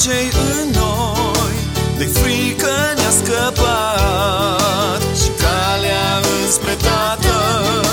Cei în noi De frică ne-a scăpat. Și calea înspre Tatăl